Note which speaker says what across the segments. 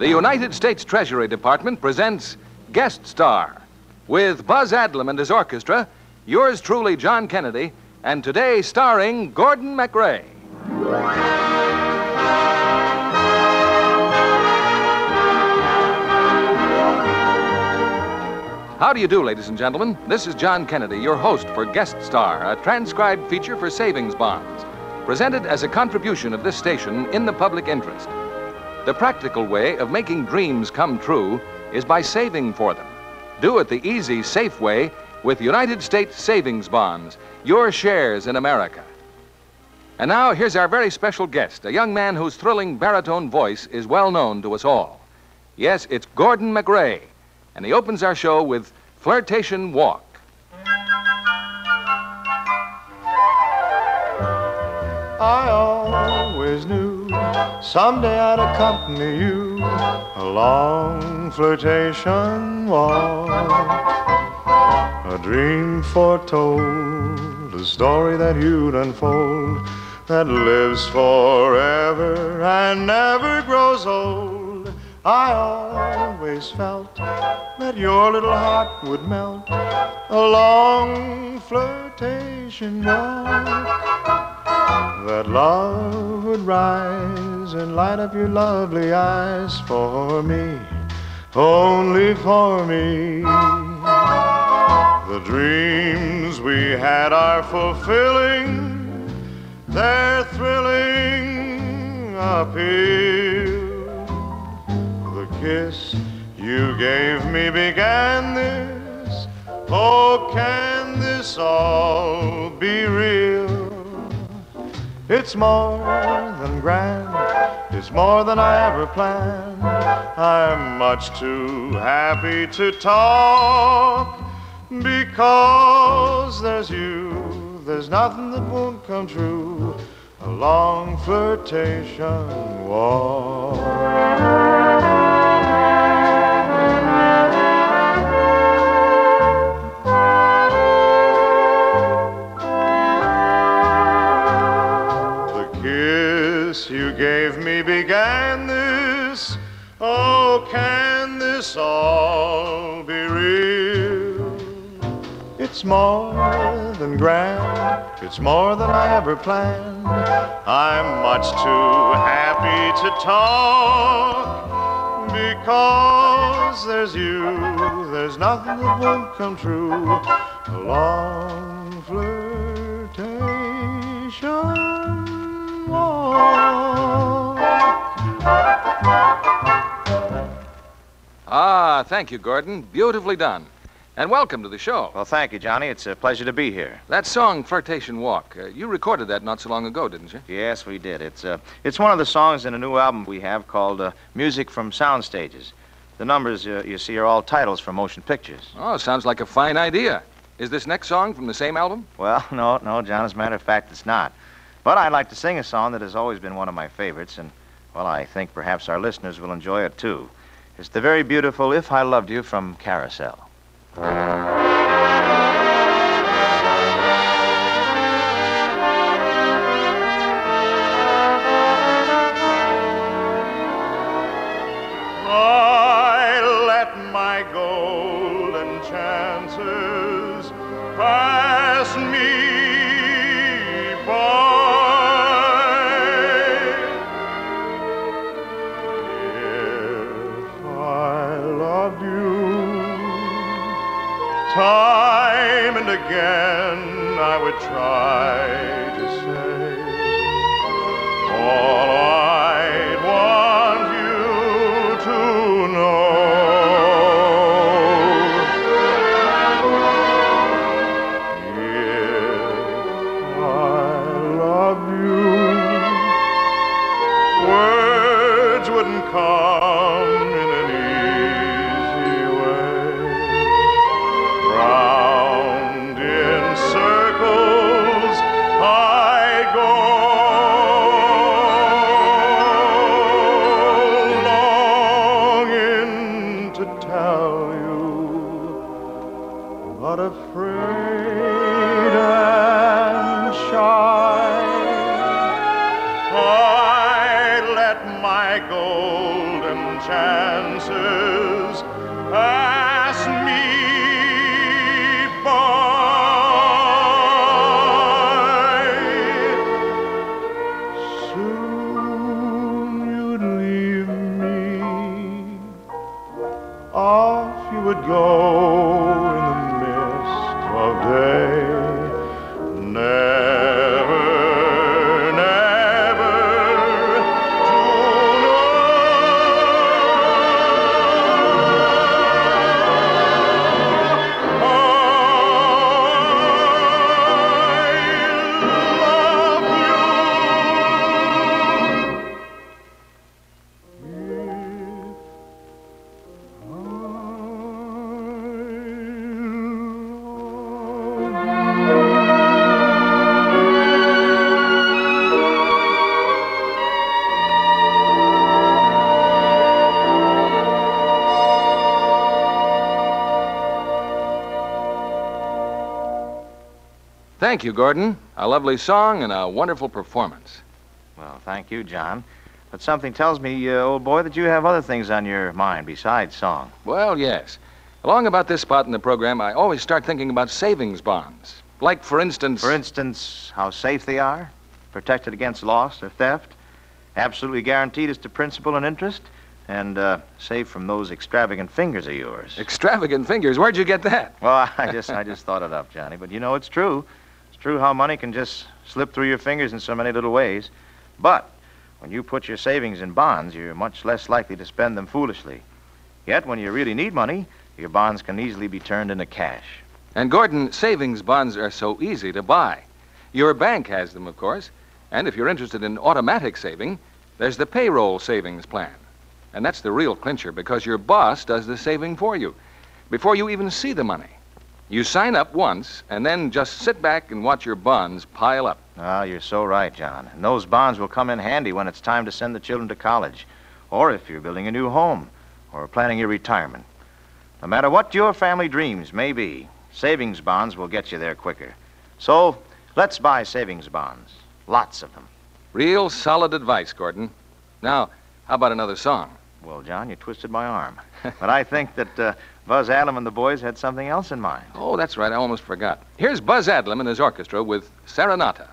Speaker 1: The United States Treasury Department presents Guest Star with Buzz Adlam and his orchestra, yours truly, John Kennedy, and today starring Gordon MacRae. How do you do, ladies and gentlemen? This is John Kennedy, your host for Guest Star, a transcribed feature for savings bonds, presented as a contribution of this station in the public interest. The practical way of making dreams come true is by saving for them. Do it the easy, safe way with United States savings bonds, your shares in America. And now, here's our very special guest, a young man whose thrilling baritone voice is well known to us all. Yes, it's Gordon MacRae, and he opens our show with Flirtation Walk.
Speaker 2: I always knew someday I'd accompany you along flirtation walk. A dream foretold, a story that you'd unfold that lives forever and never grows old. I always felt that your little heart would melt along flirtation walk that love would rise and light up your lovely eyes for me, only for me. The dreams we had are fulfilling, they're thrilling appeal. The kiss you gave me began this. Oh, can this all be real? It's more than grand, it's more than I ever planned. I'm much too happy to talk because there's you, there's nothing that won't come true. A long flirtation walk. This all be real? It's more than grand, it's more than I ever planned. I'm much too happy to talk because there's you, there's nothing that won't come true. A long flirtation walk.
Speaker 1: Ah, thank you, Gordon. Beautifully done. And welcome to the show.
Speaker 3: Well, thank you, Johnny. It's a pleasure to be here.
Speaker 1: That song, Flirtation Walk, uh, you recorded that not so long ago, didn't you?
Speaker 3: Yes, we did. It's uh, it's one of the songs in a new album we have called uh, "Music from Sound Stages." The numbers uh, you see are all titles from motion pictures.
Speaker 1: Oh, sounds like a fine idea. Is this next song from the same album?
Speaker 3: Well, no, no, John. As a matter of fact, it's not. But I'd like to sing a song that has always been one of my favorites, and well, I think perhaps our listeners will enjoy it too. It's the very beautiful "If I Loved You" from Carousel.
Speaker 2: Time and again I would try to say all chances. And
Speaker 1: Thank you, Gordon. A lovely song and a wonderful performance.
Speaker 2: Well, thank you, John. But something tells me, uh, old boy, that you have other things on your mind besides song.
Speaker 1: Well, yes. Along about this spot in the program, I always start thinking about savings bonds. Like, for instance.
Speaker 2: For instance, how safe they are, protected against loss or theft, absolutely guaranteed as to principal and interest, and uh, safe from those extravagant fingers of yours.
Speaker 1: Extravagant fingers. Where'd you get that?
Speaker 2: Well, I just, I just thought it up, Johnny. But you know, it's true. True how money can just slip through your fingers in so many little ways. But when you put your savings in bonds, you're much less likely to spend them foolishly. Yet, when you really need money, your bonds can easily be turned into cash.
Speaker 1: And, Gordon, savings bonds are so easy to buy. Your bank has them, of course. And if you're interested in automatic saving, there's the payroll savings plan. And that's the real clincher because your boss does the saving for you before you even see the money. You sign up once and then just sit back and watch your bonds pile up.
Speaker 2: Ah, you're so right, John. And those bonds will come in handy when it's time to send the children to college, or if you're building a new home, or planning your retirement. No matter what your family dreams may be, savings bonds will get you there quicker. So, let's buy savings bonds. Lots of them.
Speaker 1: Real solid advice, Gordon. Now, how about another song?
Speaker 2: Well, John, you twisted my arm. but I think that uh, Buzz Adlam and the boys had something else in mind.
Speaker 1: Oh, that's right. I almost forgot. Here's Buzz Adlam and his orchestra with Serenata.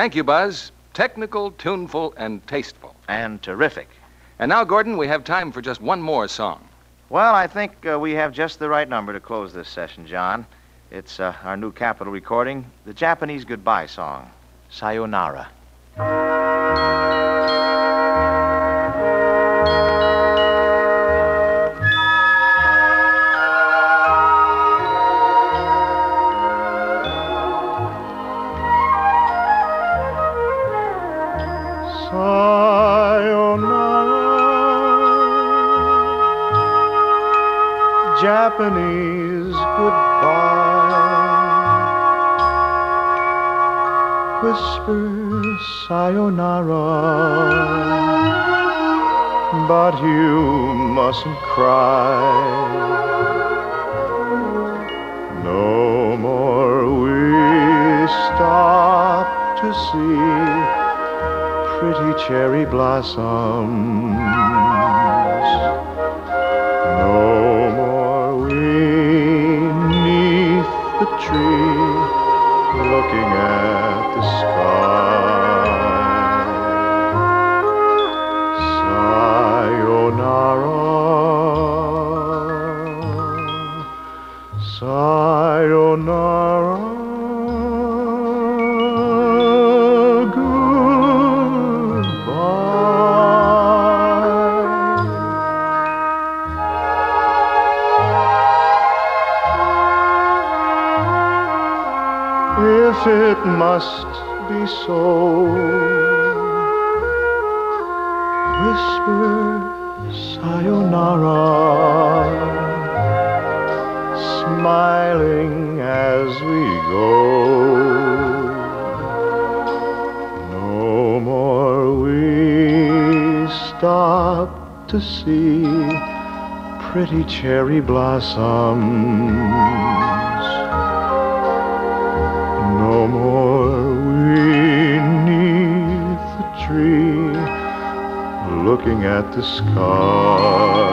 Speaker 4: Thank
Speaker 1: you, Buzz. Technical, tuneful, and tasteful.
Speaker 3: And terrific.
Speaker 1: And now, Gordon, we have time for just one more song.
Speaker 3: Well, I think uh, we have just the right number to close this session, John. It's uh, our new Capitol recording, the Japanese goodbye song, Sayonara.
Speaker 2: Japanese goodbye. Whisper sayonara, but you mustn't cry. No more we stop to see pretty cherry blossoms. Tree looking at the sky. Sayonara. Sayonara, If it must be so, whisper sayonara smiling as we go. No more we stop to see pretty cherry blossoms. No more we neath the tree looking at the sky.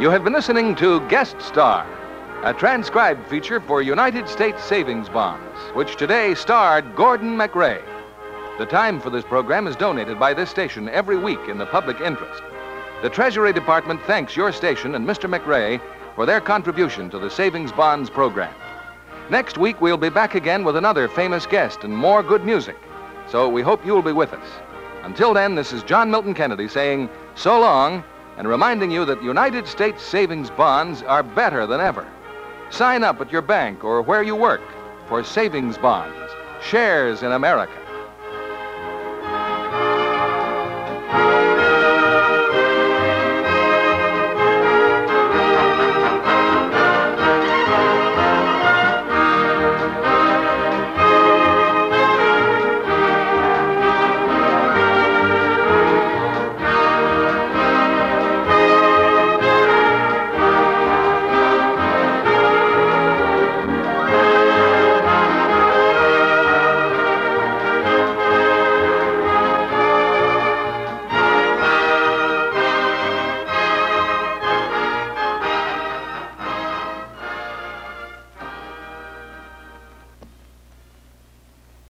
Speaker 1: You have been listening to Guest Star, a transcribed feature for United States Savings Bonds, which today starred Gordon MacRae. The time for this program is donated by this station every week in the public interest. The Treasury Department thanks your station and Mr. MacRae for their contribution to the Savings Bonds program. Next week, we'll be back again with another famous guest and more good music. So we hope you'll be with us. Until then, this is John Milton Kennedy saying so long and reminding you that United States savings bonds are better than ever. Sign up at your bank or where you work for savings bonds, shares in America.